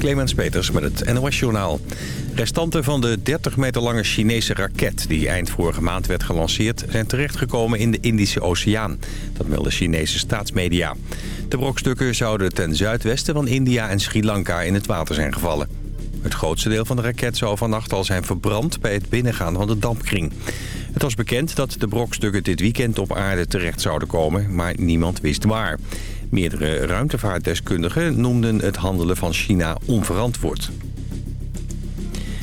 Clemens Peters met het NOS Journaal. Restanten van de 30 meter lange Chinese raket... die eind vorige maand werd gelanceerd... zijn terechtgekomen in de Indische Oceaan. Dat melden Chinese staatsmedia. De brokstukken zouden ten zuidwesten van India en Sri Lanka in het water zijn gevallen. Het grootste deel van de raket zou vannacht al zijn verbrand... bij het binnengaan van de dampkring. Het was bekend dat de brokstukken dit weekend op aarde terecht zouden komen... maar niemand wist waar. Meerdere ruimtevaartdeskundigen noemden het handelen van China onverantwoord.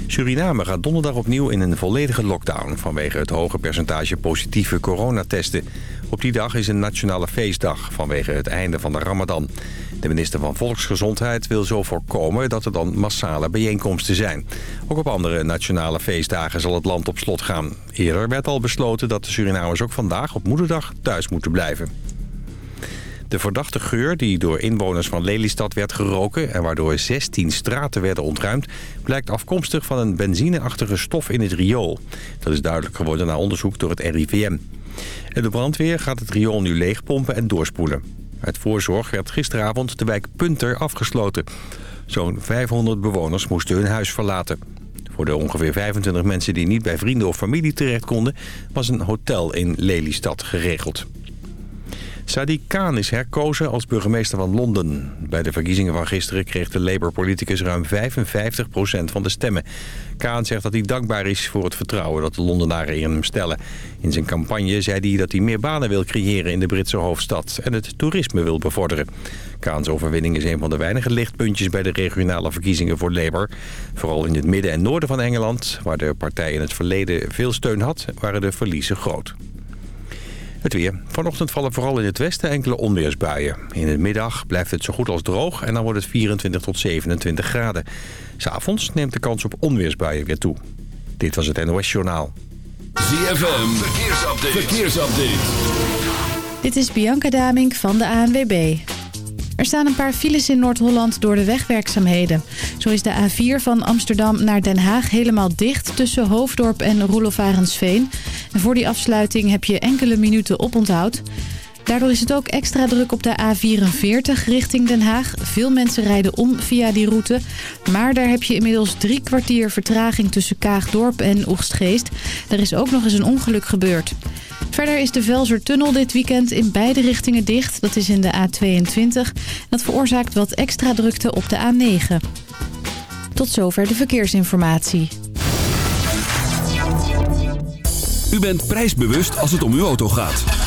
Suriname gaat donderdag opnieuw in een volledige lockdown... vanwege het hoge percentage positieve coronatesten. Op die dag is een nationale feestdag vanwege het einde van de ramadan. De minister van Volksgezondheid wil zo voorkomen dat er dan massale bijeenkomsten zijn. Ook op andere nationale feestdagen zal het land op slot gaan. Eerder werd al besloten dat de Surinamers ook vandaag op moederdag thuis moeten blijven. De verdachte geur die door inwoners van Lelystad werd geroken... en waardoor 16 straten werden ontruimd... blijkt afkomstig van een benzineachtige stof in het riool. Dat is duidelijk geworden na onderzoek door het RIVM. En de brandweer gaat het riool nu leegpompen en doorspoelen. Uit voorzorg werd gisteravond de wijk Punter afgesloten. Zo'n 500 bewoners moesten hun huis verlaten. Voor de ongeveer 25 mensen die niet bij vrienden of familie terecht konden... was een hotel in Lelystad geregeld. Sadiq Khan is herkozen als burgemeester van Londen. Bij de verkiezingen van gisteren kreeg de Labour-politicus ruim 55% van de stemmen. Khan zegt dat hij dankbaar is voor het vertrouwen dat de Londenaren in hem stellen. In zijn campagne zei hij dat hij meer banen wil creëren in de Britse hoofdstad... en het toerisme wil bevorderen. Kaans overwinning is een van de weinige lichtpuntjes bij de regionale verkiezingen voor Labour. Vooral in het midden en noorden van Engeland, waar de partij in het verleden veel steun had, waren de verliezen groot. Het weer. Vanochtend vallen vooral in het westen enkele onweersbuien. In de middag blijft het zo goed als droog en dan wordt het 24 tot 27 graden. S'avonds neemt de kans op onweersbuien weer toe. Dit was het NOS Journaal. ZFM, verkeersupdate. verkeersupdate. Dit is Bianca Damink van de ANWB. Er staan een paar files in Noord-Holland door de wegwerkzaamheden. Zo is de A4 van Amsterdam naar Den Haag helemaal dicht tussen Hoofddorp en Roelof En voor die afsluiting heb je enkele minuten oponthoud. Daardoor is het ook extra druk op de A44 richting Den Haag. Veel mensen rijden om via die route. Maar daar heb je inmiddels drie kwartier vertraging tussen Kaagdorp en Oegstgeest. Er is ook nog eens een ongeluk gebeurd. Verder is de Velsertunnel dit weekend in beide richtingen dicht. Dat is in de A22. Dat veroorzaakt wat extra drukte op de A9. Tot zover de verkeersinformatie. U bent prijsbewust als het om uw auto gaat.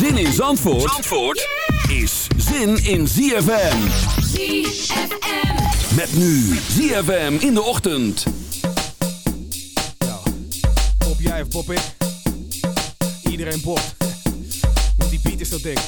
Zin in Zandvoort, Zandvoort is zin in ZFM. ZFM. Met nu ZFM in de ochtend. Pop jij of pop ik? Iedereen popt. Want die beat is zo dik.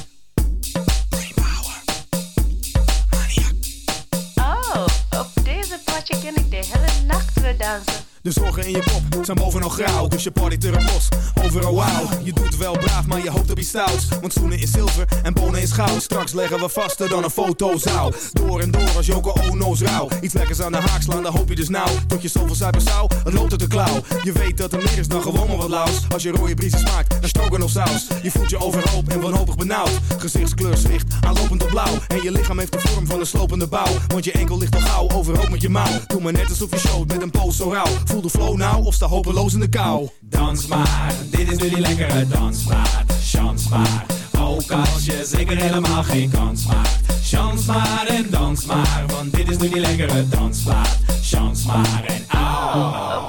Oh, op deze potje ken ik de hele nacht weer dansen. De zorgen in je kop zijn bovenal grauw, dus je partyt er los. Overal wauw, je doet wel braaf, maar je hoopt op iets stouts. Want schoenen is zilver en bonen is goud. Straks leggen we vaster dan een fotozaal. Door en door als Joko Ono's rauw. Iets lekkers aan de haak slaan, dan hoop je dus nou. Tot je zoveel suiker zou, het loopt uit de klauw. Je weet dat er meer is dan gewoon maar wat laus. Als je rode briesen smaakt, dan stroken of saus. Je voelt je overhoop en wanhopig benauwd. Gezichtskleur zwicht, aanlopend op blauw. En je lichaam heeft de vorm van een slopende bouw. Want je enkel ligt al gauw, overhoop met je mouw. Doe maar net alsof je showt met een poos zo rauw. Voel de flow nou of sta hopeloos in de kou. Dans maar, dit is nu die lekkere dansmaat. Chans maar, ook als je zeker helemaal geen kans maakt. Chans maar en dans maar, want dit is nu die lekkere dansmaat. Chans maar en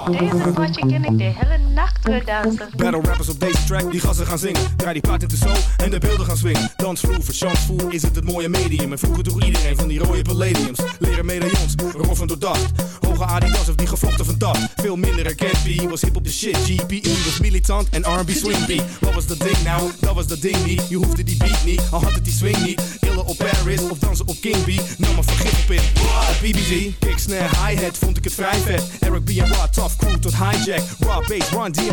Op deze potje ken ik de hele nacht Battle rappers op deze track, die gassen gaan zingen. Draai die plaat in de zo en de beelden gaan swingen. Dansvloer, verchansvoer is het het mooie medium. En vroeger droeg iedereen van die rode palladiums. Leren medaillons, roffen door dacht. Hoge Adidas of die gevlochten van dat. Veel minder herkend was hip op de shit. GPE was militant en R&B swing beat. Wat was dat ding nou? Dat was dat ding niet. Je hoefde die beat niet, al had het die swing niet. Illen op Paris of dansen op King B. Nam maar vergif op in. BBG, kick, snare, hi-hat vond ik het vrij vet. Eric B en tough crew tot hijack. Raw bass, Run,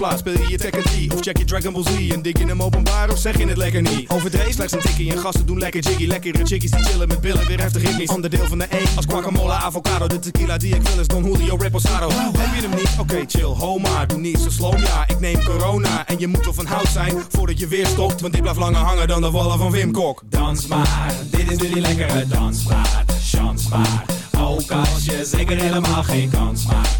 Dansplaats. Speel je je Tekken 3 of check je Dragon Ball Z? En dik in hem openbaar of zeg je het lekker niet? Overdreven slechts een tikkie en gasten doen lekker jiggy. Lekkere chickies die chillen met billen, weer heftig ritmisch. Onderdeel van de E als guacamole, avocado. De tequila die ik wil is Don Julio Reposado. Heb je hem niet? Oké, chill, ho maar. Doe niet zo slow, ja. Ik neem corona en je moet wel van hout zijn voordat je weer stopt. Want dit blijft langer hangen dan de wallen van Wim Kok. Dans maar, dit is nu die lekkere dansplaat. Chans maar, ook als je zeker helemaal geen kans maakt.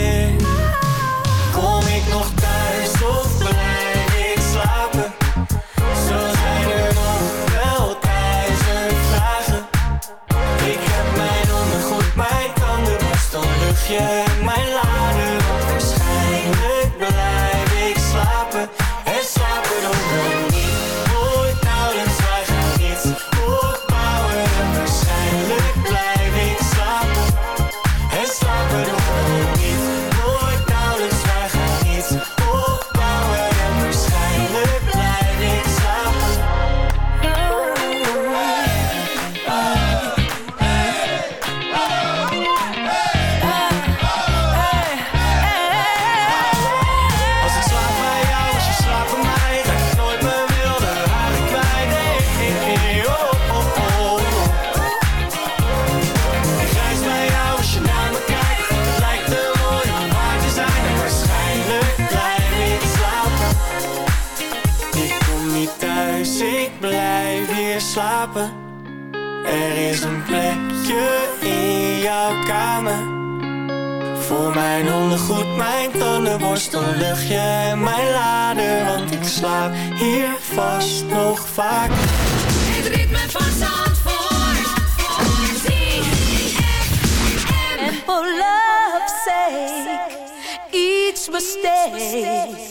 Tandenborstel, Er is een plekje in jouw kamer. Voor mijn ondergoed, mijn tandenborstel, luchtje en mijn lader. Want ik slaap hier vast nog vaak. Het ritme van Zandvoort. And for love's sake, iets mistake.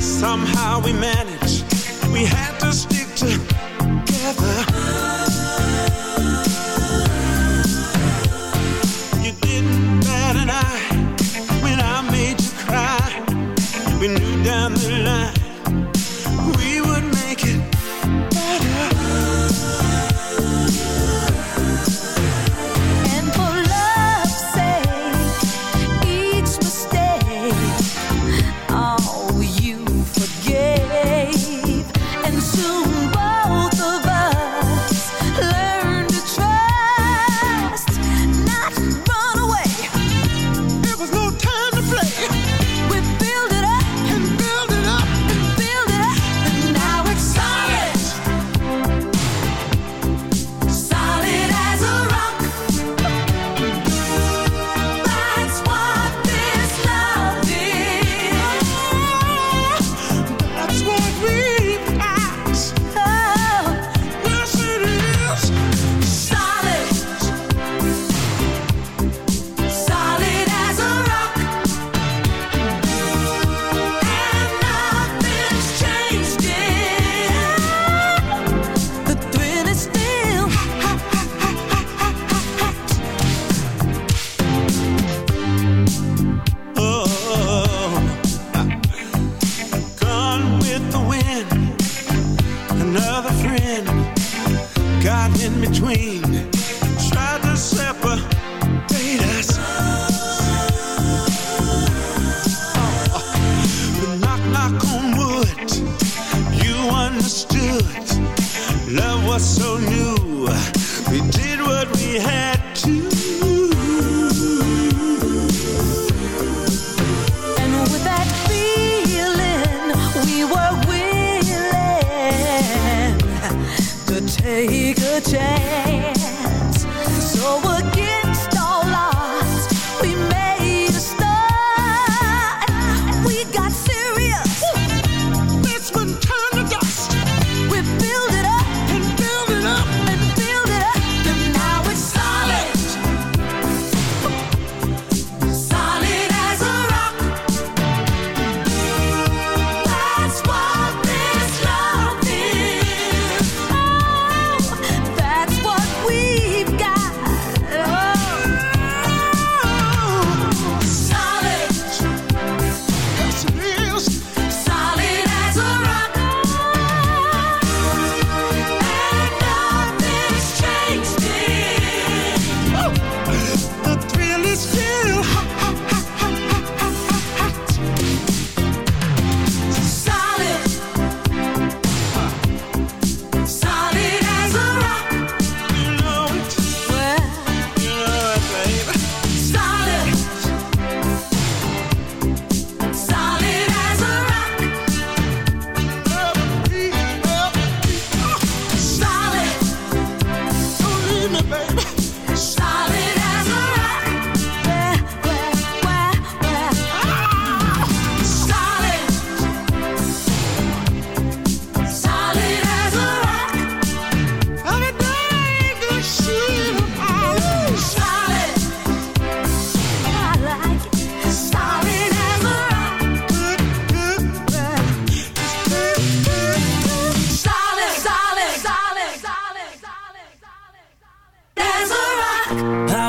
somehow we manage. We have did what we had to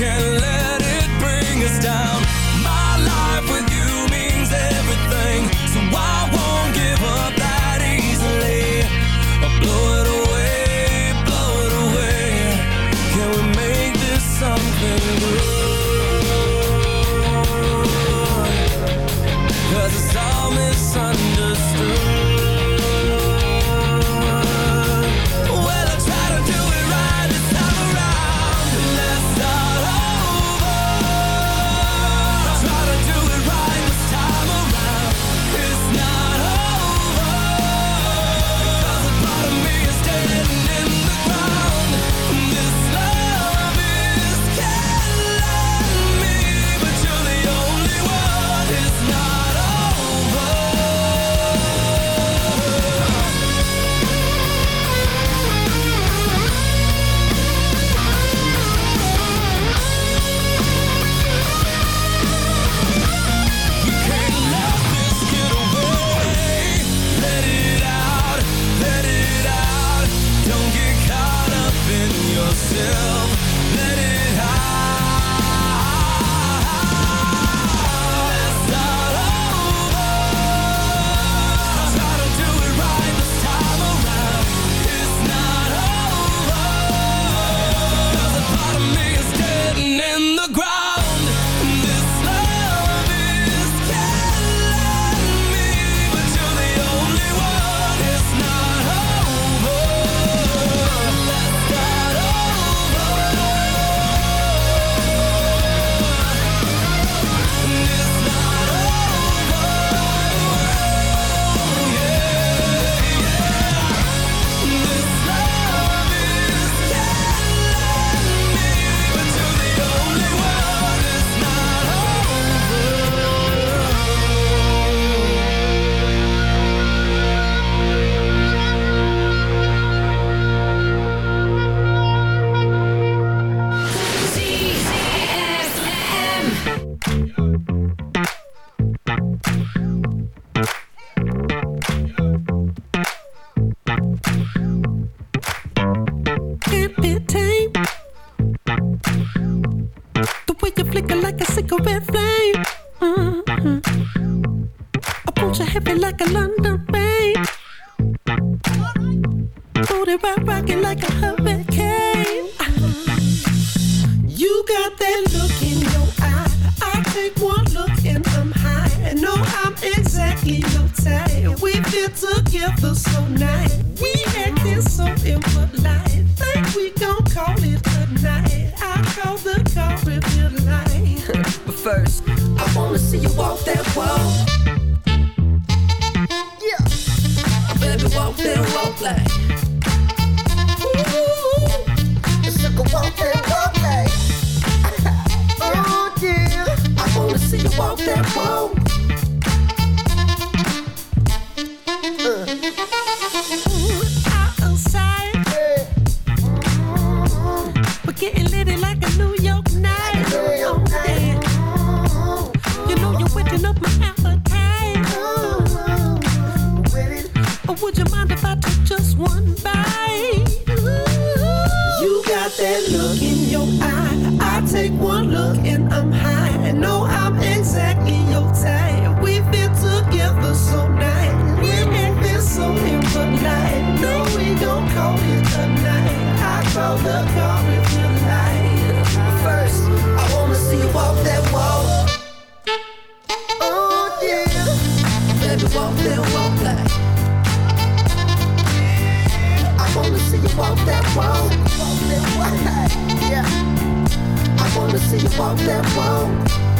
can walk that walk.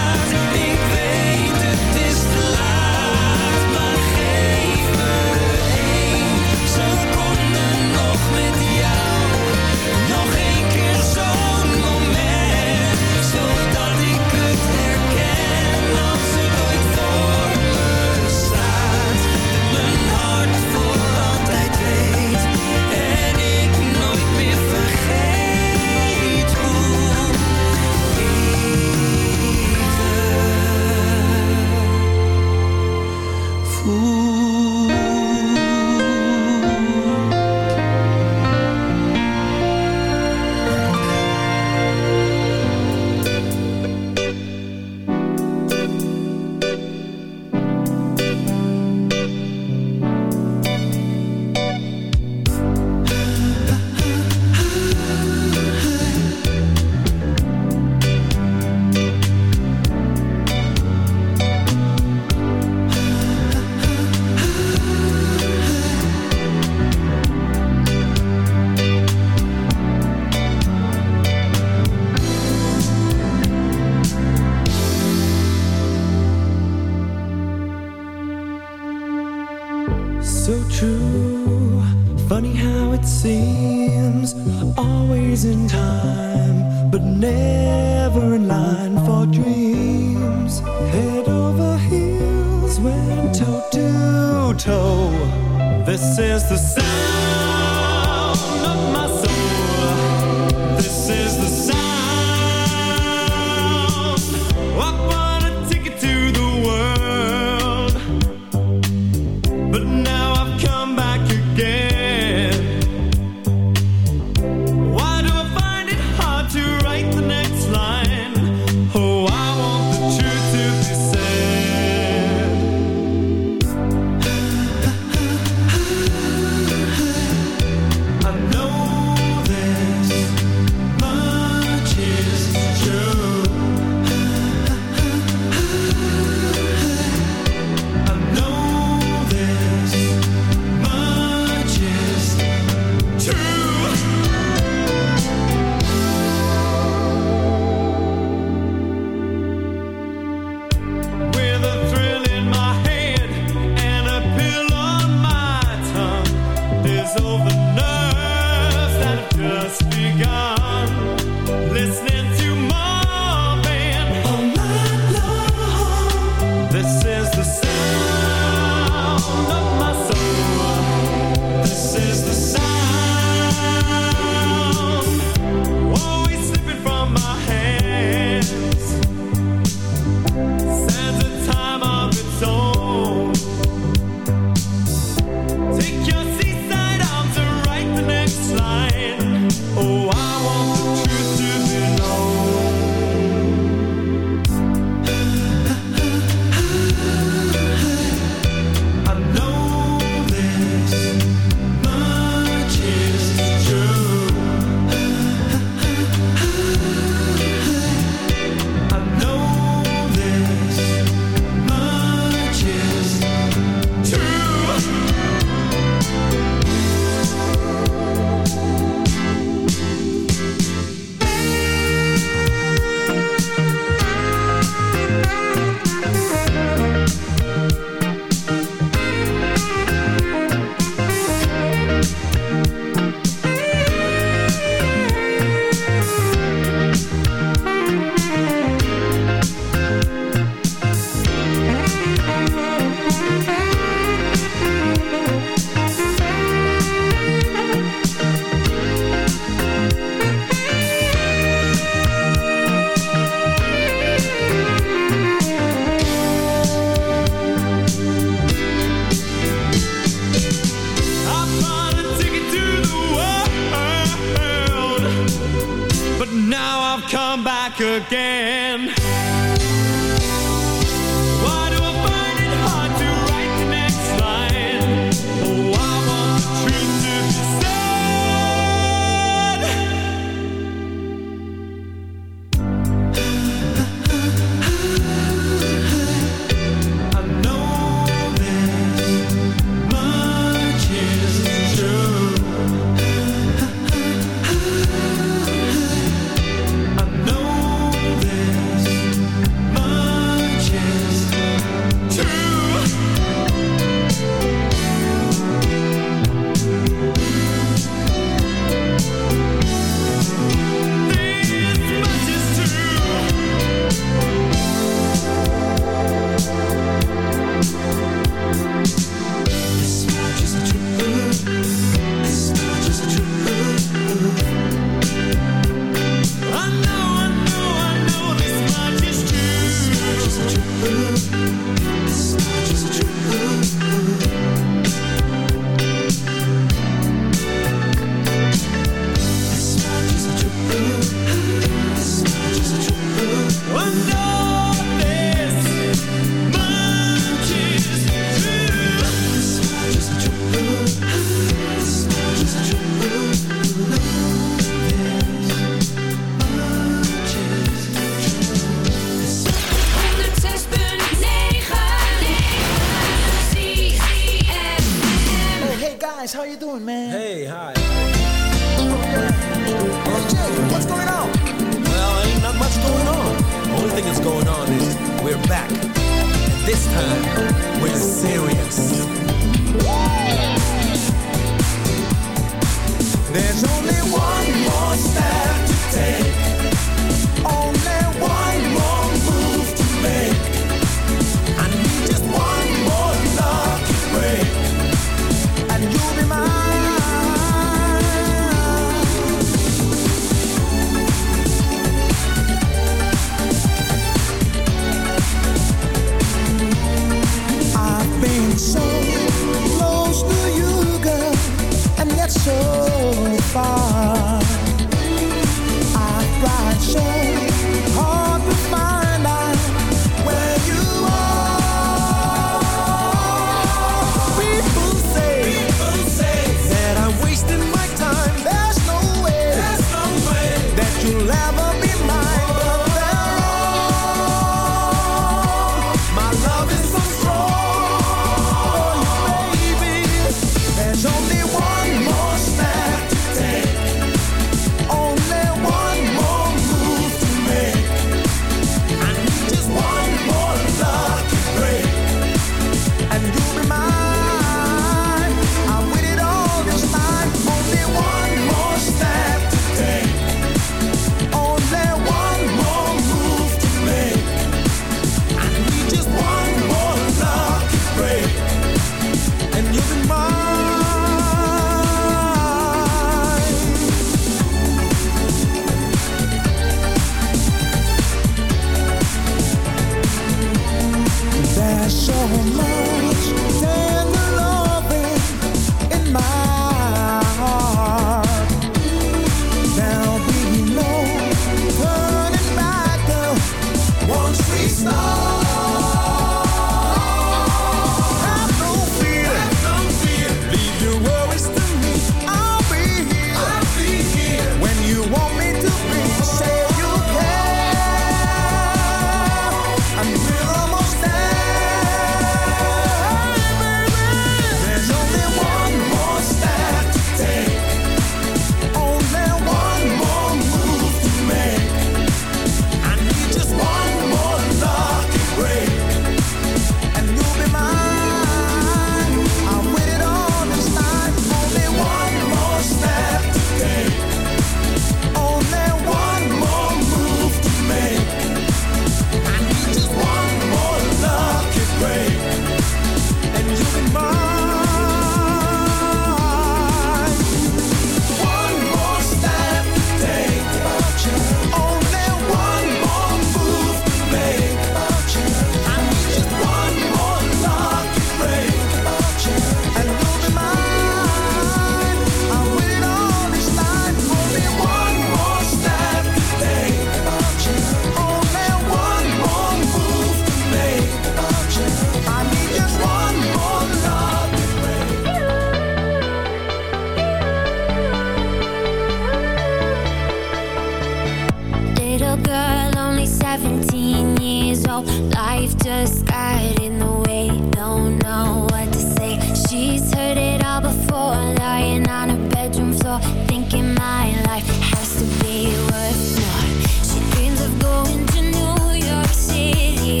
Little girl, only 17 years old. Life just got in the way. Don't know what to say. She's heard it all before. Lying on her bedroom floor Thinking my life has to be worth more. She dreams of going to New York City.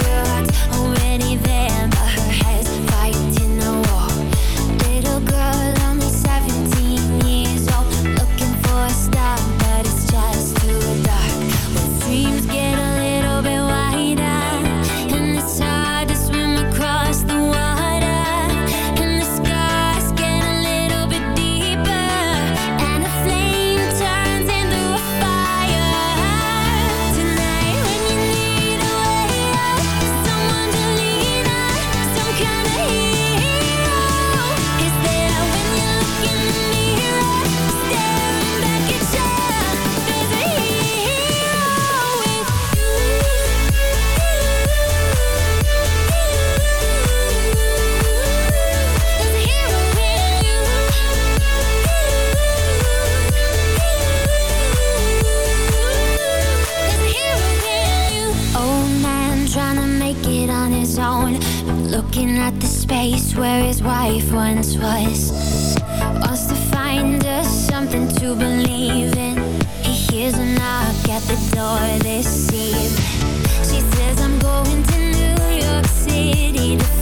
where his wife once was Wants to find us something to believe in He hears a knock at the door this evening. She says I'm going to New York City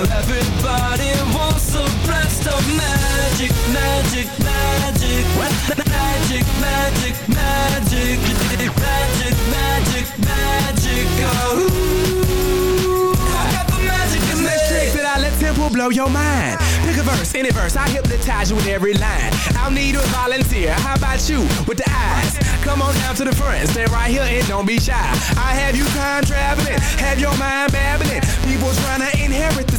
Now everybody wants a blast of magic, magic, magic. Magic, magic, magic Magic, magic, magic Oh, I that I let simple blow your mind. Pick a verse, any verse, I hypnotize you with every line. I'll need a volunteer, how about you with the eyes? Come on down to the front, stay right here and don't be shy. I have you time traveling, have your mind babbling. People trying to inherit the